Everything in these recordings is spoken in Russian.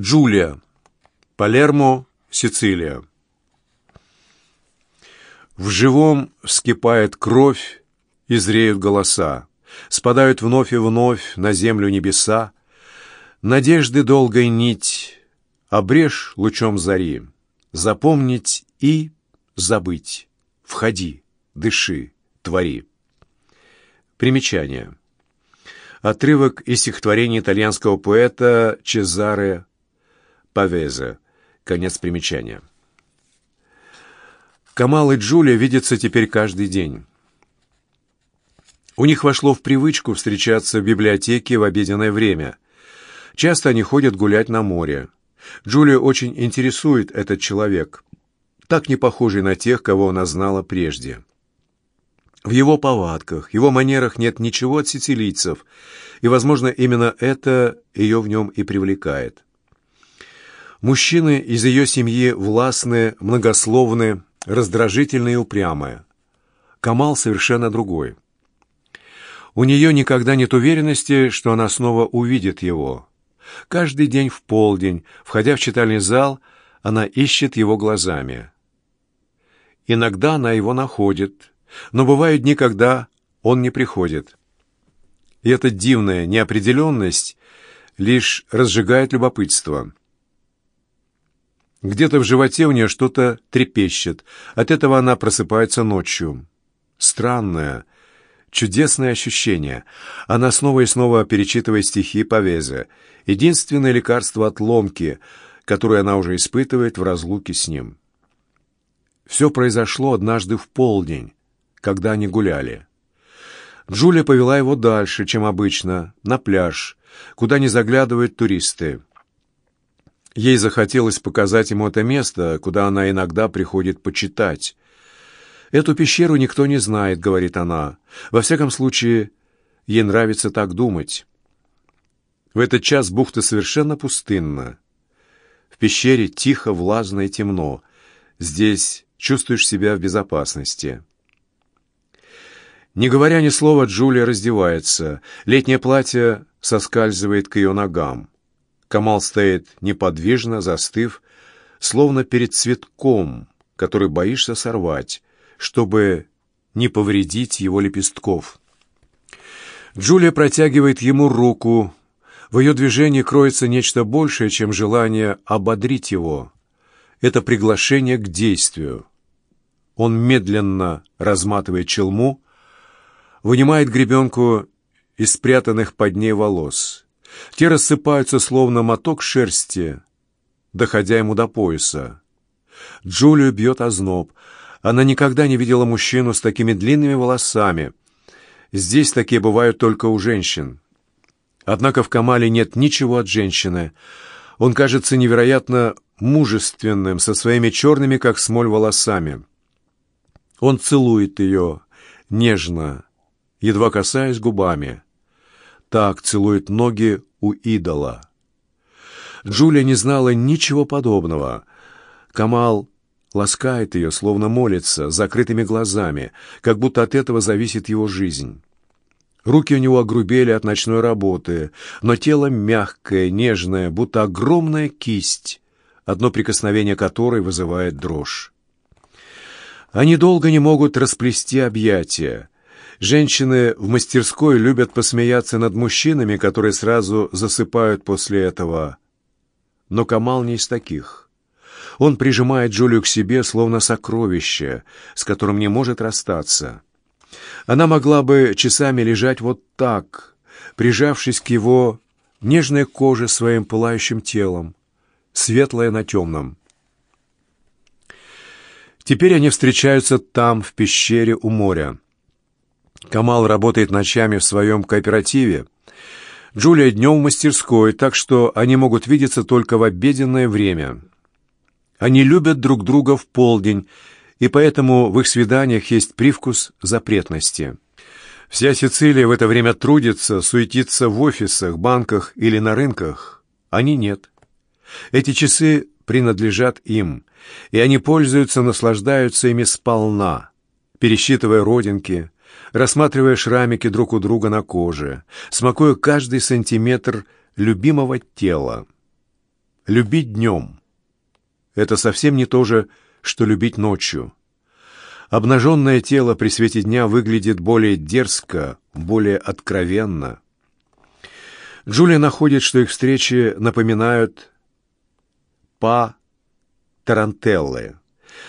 Джулия. Палермо, Сицилия. В живом вскипает кровь, и зреют голоса. Спадают вновь и вновь на землю небеса. Надежды долгой нить, обрежь лучом зари. Запомнить и забыть. Входи, дыши, твори. Примечание. Отрывок из стихотворения итальянского поэта Чезаре Павезе. Конец примечания. Камал и Джулия видятся теперь каждый день. У них вошло в привычку встречаться в библиотеке в обеденное время. Часто они ходят гулять на море. Джулию очень интересует этот человек, так не похожий на тех, кого она знала прежде. В его повадках, его манерах нет ничего от сицилийцев, и, возможно, именно это ее в нем и привлекает. Мужчины из ее семьи властные, многословные, раздражительные и упрямые. Камал совершенно другой. У нее никогда нет уверенности, что она снова увидит его. Каждый день в полдень, входя в читальный зал, она ищет его глазами. Иногда она его находит, но бывают дни, когда он не приходит. И эта дивная неопределенность лишь разжигает любопытство. Где-то в животе у нее что-то трепещет. От этого она просыпается ночью. Странное, чудесное ощущение. Она снова и снова перечитывает стихи Павезе. Единственное лекарство от ломки, которое она уже испытывает в разлуке с ним. Все произошло однажды в полдень, когда они гуляли. Джулия повела его дальше, чем обычно, на пляж, куда не заглядывают туристы. Ей захотелось показать ему это место, куда она иногда приходит почитать. «Эту пещеру никто не знает», — говорит она. «Во всяком случае, ей нравится так думать». В этот час бухта совершенно пустынна. В пещере тихо, влажно и темно. Здесь чувствуешь себя в безопасности. Не говоря ни слова, Джулия раздевается. Летнее платье соскальзывает к ее ногам. Камал стоит неподвижно, застыв, словно перед цветком, который боишься сорвать, чтобы не повредить его лепестков. Джулия протягивает ему руку. В ее движении кроется нечто большее, чем желание ободрить его. Это приглашение к действию. Он медленно разматывает челму, вынимает гребенку из спрятанных под ней волос. Те рассыпаются, словно моток шерсти, доходя ему до пояса. Джулию бьет озноб. Она никогда не видела мужчину с такими длинными волосами. Здесь такие бывают только у женщин. Однако в Камале нет ничего от женщины. Он кажется невероятно мужественным, со своими черными, как смоль, волосами. Он целует ее, нежно, едва касаясь губами. Так целует ноги у идола. Джулия не знала ничего подобного. Камал ласкает ее, словно молится, закрытыми глазами, как будто от этого зависит его жизнь. Руки у него огрубели от ночной работы, но тело мягкое, нежное, будто огромная кисть, одно прикосновение которой вызывает дрожь. Они долго не могут расплести объятия. Женщины в мастерской любят посмеяться над мужчинами, которые сразу засыпают после этого. Но Камал не из таких. Он прижимает Джулию к себе, словно сокровище, с которым не может расстаться. Она могла бы часами лежать вот так, прижавшись к его нежной коже своим пылающим телом, светлое на темном. Теперь они встречаются там, в пещере у моря. Камал работает ночами в своем кооперативе. Джулия днем в мастерской, так что они могут видеться только в обеденное время. Они любят друг друга в полдень, и поэтому в их свиданиях есть привкус запретности. Вся Сицилия в это время трудится, суетится в офисах, банках или на рынках. Они нет. Эти часы принадлежат им, и они пользуются, наслаждаются ими сполна, пересчитывая родинки, рассматривая шрамики друг у друга на коже, смакуя каждый сантиметр любимого тела. любить днем — это совсем не то же, что любить ночью. Обнаженное тело при свете дня выглядит более дерзко, более откровенно. Джулия находит, что их встречи напоминают па тарантеллы.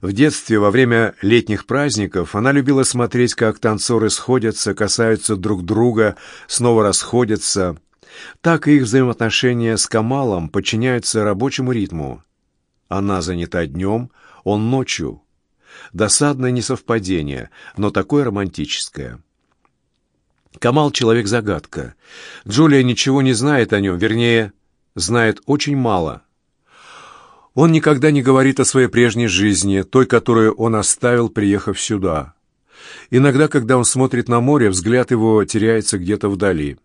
В детстве, во время летних праздников, она любила смотреть, как танцоры сходятся, касаются друг друга, снова расходятся. Так и их взаимоотношения с Камалом подчиняются рабочему ритму. Она занята днем, он ночью. Досадное несовпадение, но такое романтическое. Камал — человек-загадка. Джулия ничего не знает о нем, вернее, знает очень мало. Он никогда не говорит о своей прежней жизни, той, которую он оставил, приехав сюда. Иногда, когда он смотрит на море, взгляд его теряется где-то вдали.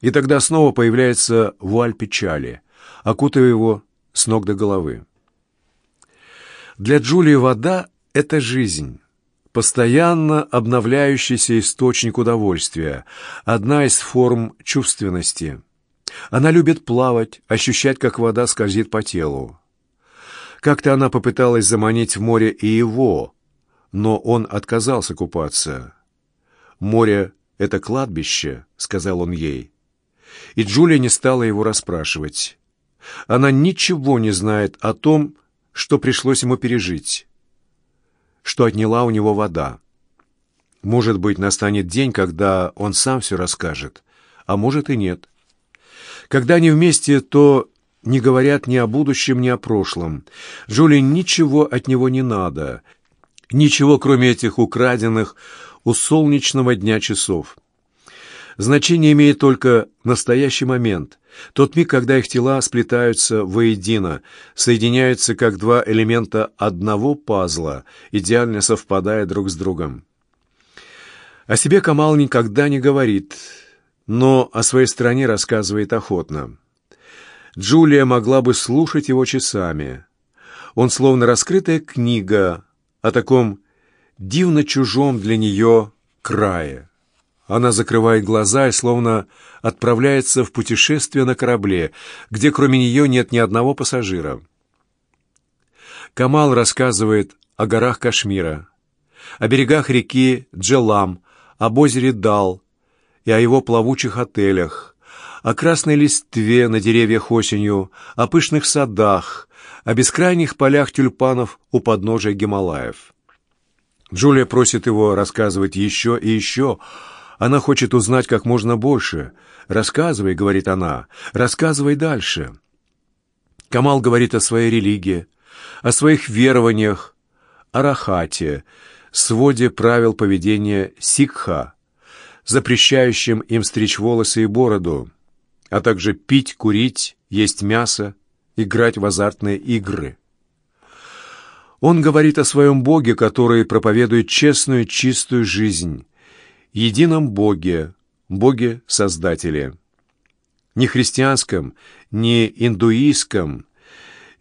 И тогда снова появляется вуаль печали, окутывая его с ног до головы. Для Джулии вода — это жизнь, постоянно обновляющийся источник удовольствия, одна из форм чувственности. Она любит плавать, ощущать, как вода скользит по телу. Как-то она попыталась заманить в море и его, но он отказался купаться. «Море — это кладбище», — сказал он ей. И Джулия не стала его расспрашивать. Она ничего не знает о том, что пришлось ему пережить, что отняла у него вода. Может быть, настанет день, когда он сам все расскажет, а может и нет. Когда они вместе, то не говорят ни о будущем, ни о прошлом. Джули ничего от него не надо, ничего, кроме этих украденных у солнечного дня часов. Значение имеет только настоящий момент, тот миг, когда их тела сплетаются воедино, соединяются как два элемента одного пазла, идеально совпадая друг с другом. О себе Камал никогда не говорит, но о своей стране рассказывает охотно. Джулия могла бы слушать его часами. Он словно раскрытая книга о таком дивно чужом для нее крае. Она закрывает глаза и словно отправляется в путешествие на корабле, где кроме нее нет ни одного пассажира. Камал рассказывает о горах Кашмира, о берегах реки Джелам, об озере Дал и о его плавучих отелях, о красной листве на деревьях осенью, о пышных садах, о бескрайних полях тюльпанов у подножия Гималаев. Джулия просит его рассказывать еще и еще, она хочет узнать как можно больше. «Рассказывай», — говорит она, — «рассказывай дальше». Камал говорит о своей религии, о своих верованиях, о рахате, своде правил поведения сикха, запрещающим им стричь волосы и бороду, а также пить, курить, есть мясо, играть в азартные игры. Он говорит о своем Боге, который проповедует честную, чистую жизнь, едином Боге, Боге-Создателе. Ни христианском, ни индуистском,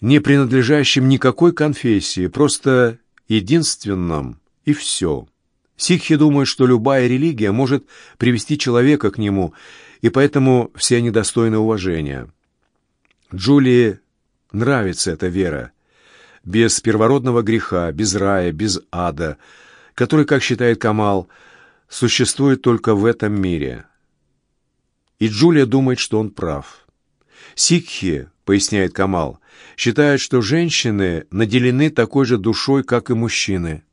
не принадлежащем никакой конфессии, просто единственном и все. Сикхи думают, что любая религия может привести человека к нему, и поэтому все они достойны уважения. Джулии нравится эта вера. Без первородного греха, без рая, без ада, который, как считает Камал, существует только в этом мире. И Джулия думает, что он прав. Сикхи, поясняет Камал, считают, что женщины наделены такой же душой, как и мужчины.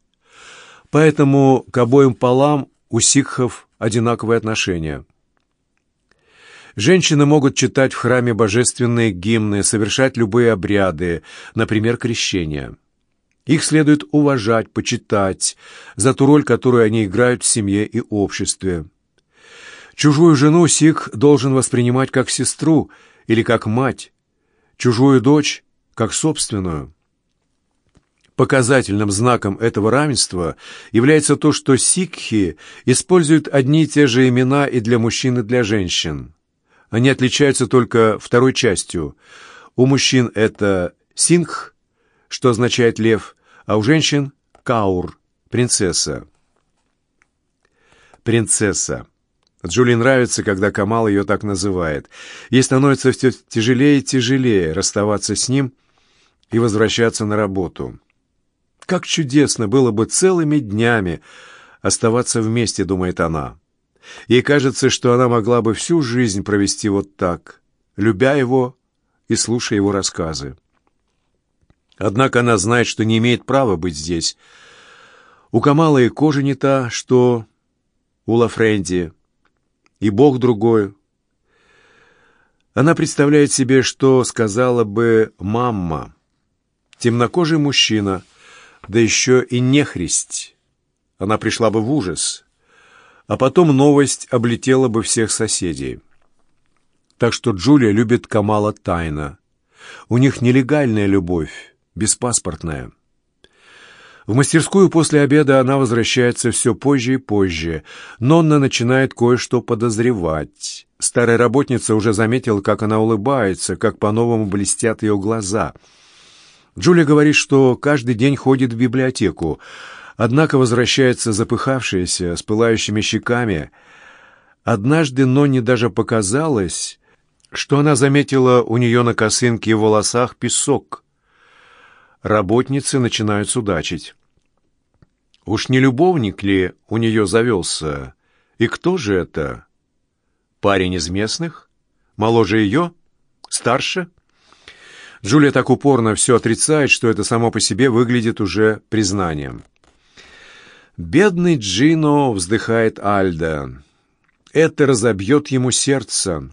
Поэтому к обоим полам у сикхов одинаковое отношение. Женщины могут читать в храме божественные гимны, совершать любые обряды, например, крещение. Их следует уважать, почитать за ту роль, которую они играют в семье и обществе. Чужую жену Сик должен воспринимать как сестру или как мать, чужую дочь как собственную. Показательным знаком этого равенства является то, что сикхи используют одни и те же имена и для мужчин, и для женщин. Они отличаются только второй частью. У мужчин это сингх, что означает «лев», а у женщин — «каур», «принцесса». Принцесса. Джули нравится, когда Камал ее так называет. Ей становится все тяжелее и тяжелее расставаться с ним и возвращаться на работу. Как чудесно было бы целыми днями оставаться вместе, думает она. Ей кажется, что она могла бы всю жизнь провести вот так, любя его и слушая его рассказы. Однако она знает, что не имеет права быть здесь. У Камала и кожа не та, что у Лафренди, и Бог другой. Она представляет себе, что сказала бы мама. Темнокожий мужчина, да еще и нехристь. Она пришла бы в ужас. А потом новость облетела бы всех соседей. Так что Джулия любит Камала тайно. У них нелегальная любовь, беспаспортная. В мастерскую после обеда она возвращается все позже и позже. Нонна начинает кое-что подозревать. Старая работница уже заметила, как она улыбается, как по-новому блестят ее глаза. Джулия говорит, что каждый день ходит в библиотеку, однако возвращается запыхавшаяся, с пылающими щеками. Однажды Нонне даже показалось, что она заметила у нее на косынке и волосах песок — работницы начинают судачить. Уж не любовник ли у нее завелся? И кто же это? Парень из местных? Моложе ее? Старше? Джулия так упорно все отрицает, что это само по себе выглядит уже признанием. «Бедный Джино!» — вздыхает Альда. «Это разобьет ему сердце».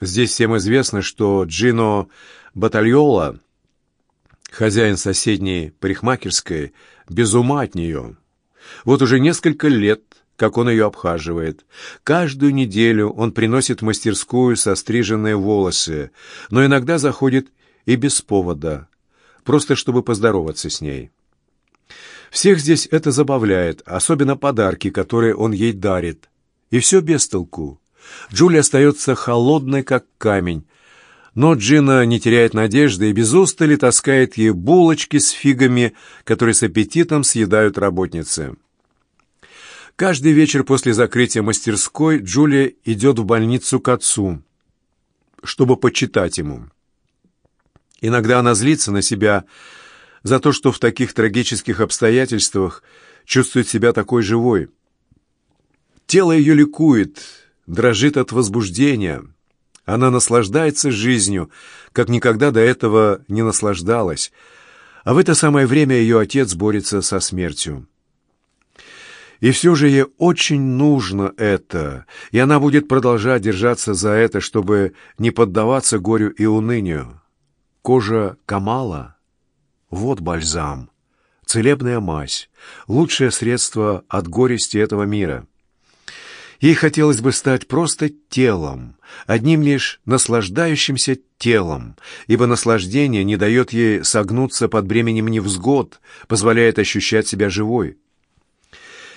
Здесь всем известно, что Джино Батальола — Хозяин соседней парикмахерской без ума от нее. Вот уже несколько лет, как он ее обхаживает. Каждую неделю он приносит в мастерскую состриженные волосы, но иногда заходит и без повода, просто чтобы поздороваться с ней. Всех здесь это забавляет, особенно подарки, которые он ей дарит. И все без толку. Джулия остается холодной, как камень, но Джина не теряет надежды и без устали таскает ей булочки с фигами, которые с аппетитом съедают работницы. Каждый вечер после закрытия мастерской Джулия идет в больницу к отцу, чтобы почитать ему. Иногда она злится на себя за то, что в таких трагических обстоятельствах чувствует себя такой живой. Тело ее ликует, дрожит от возбуждения – она наслаждается жизнью, как никогда до этого не наслаждалась, а в это самое время ее отец борется со смертью. И все же ей очень нужно это, и она будет продолжать держаться за это, чтобы не поддаваться горю и унынию. Кожа Камала — вот бальзам, целебная мазь, лучшее средство от горести этого мира. Ей хотелось бы стать просто телом, одним лишь наслаждающимся телом, ибо наслаждение не дает ей согнуться под бременем невзгод, позволяет ощущать себя живой.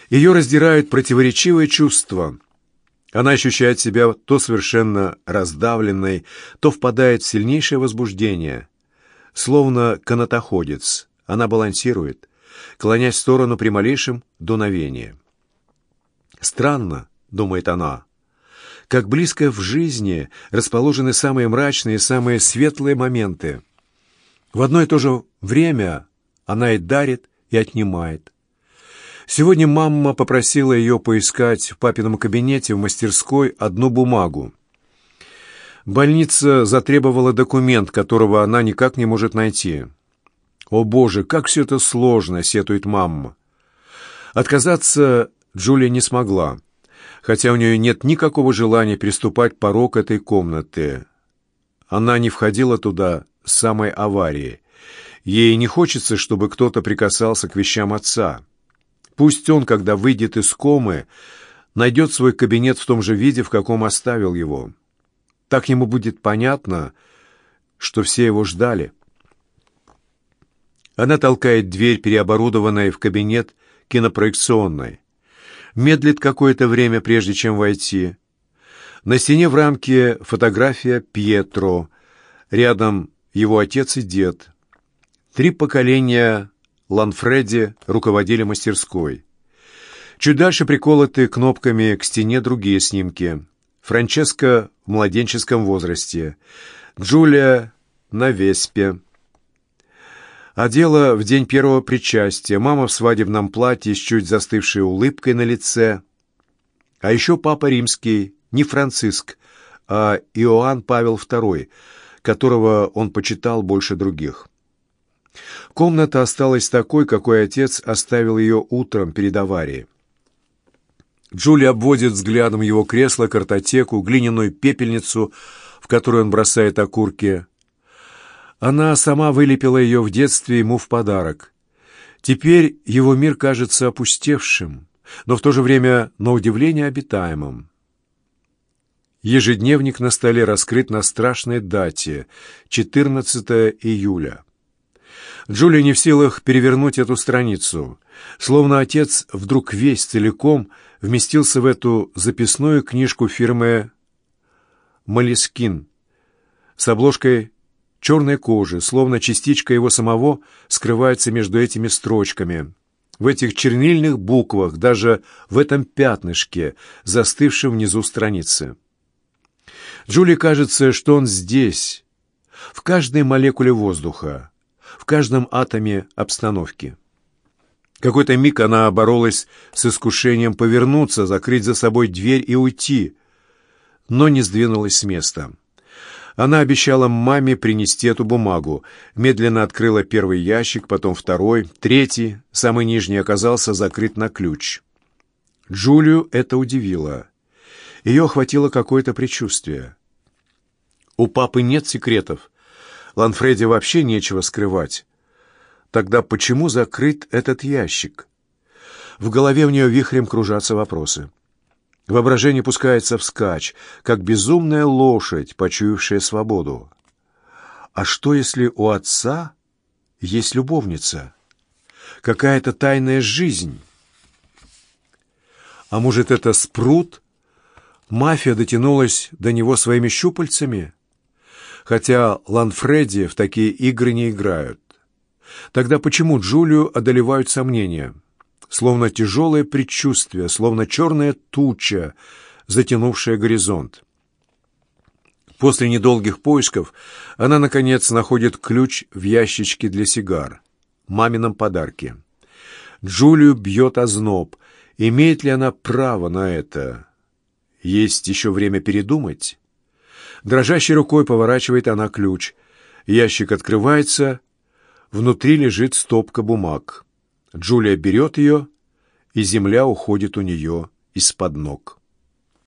Ее раздирают противоречивые чувства. Она ощущает себя то совершенно раздавленной, то впадает в сильнейшее возбуждение. Словно канатоходец, она балансирует, клонясь в сторону при малейшем дуновении. Странно, думает она. Как близко в жизни расположены самые мрачные, самые светлые моменты. В одно и то же время она и дарит, и отнимает. Сегодня мама попросила ее поискать в папином кабинете в мастерской одну бумагу. Больница затребовала документ, которого она никак не может найти. «О, Боже, как все это сложно!» — сетует мама. Отказаться Джулия не смогла хотя у нее нет никакого желания приступать порог этой комнаты. Она не входила туда с самой аварии. Ей не хочется, чтобы кто-то прикасался к вещам отца. Пусть он, когда выйдет из комы, найдет свой кабинет в том же виде, в каком оставил его. Так ему будет понятно, что все его ждали. Она толкает дверь, переоборудованной в кабинет кинопроекционной медлит какое-то время, прежде чем войти. На стене в рамке фотография Пьетро, рядом его отец и дед. Три поколения Ланфреди руководили мастерской. Чуть дальше приколоты кнопками к стене другие снимки. Франческа в младенческом возрасте. Джулия на Веспе. А дело в день первого причастия. Мама в свадебном платье с чуть застывшей улыбкой на лице. А еще папа римский, не Франциск, а Иоанн Павел II, которого он почитал больше других. Комната осталась такой, какой отец оставил ее утром перед аварией. Джулия обводит взглядом его кресло, картотеку, глиняную пепельницу, в которую он бросает окурки. Она сама вылепила ее в детстве ему в подарок. Теперь его мир кажется опустевшим, но в то же время, на удивление, обитаемым. Ежедневник на столе раскрыт на страшной дате — 14 июля. Джулия не в силах перевернуть эту страницу, словно отец вдруг весь целиком вместился в эту записную книжку фирмы «Малискин» с обложкой черной кожи, словно частичка его самого скрывается между этими строчками, в этих чернильных буквах, даже в этом пятнышке, застывшем внизу страницы. Джулии кажется, что он здесь, в каждой молекуле воздуха, в каждом атоме обстановки. Какой-то миг она боролась с искушением повернуться, закрыть за собой дверь и уйти, но не сдвинулась с места. Она обещала маме принести эту бумагу. Медленно открыла первый ящик, потом второй, третий, самый нижний оказался закрыт на ключ. Джулию это удивило. Ее охватило какое-то предчувствие. У папы нет секретов. Ланфреде вообще нечего скрывать. Тогда почему закрыт этот ящик? В голове у нее вихрем кружатся вопросы. Воображение пускается вскачь, как безумная лошадь, почуявшая свободу. А что, если у отца есть любовница? Какая-то тайная жизнь? А может, это спрут? Мафия дотянулась до него своими щупальцами? Хотя Ланфреди в такие игры не играют. Тогда почему Джулию одолевают сомнения? Словно тяжелое предчувствие, словно черная туча, затянувшая горизонт. После недолгих поисков она, наконец, находит ключ в ящичке для сигар, мамином подарке. Джулию бьет озноб. Имеет ли она право на это? Есть еще время передумать? Дрожащей рукой поворачивает она ключ. Ящик открывается. Внутри лежит стопка бумаг. Джулия берет ее, и земля уходит у нее из-под ног.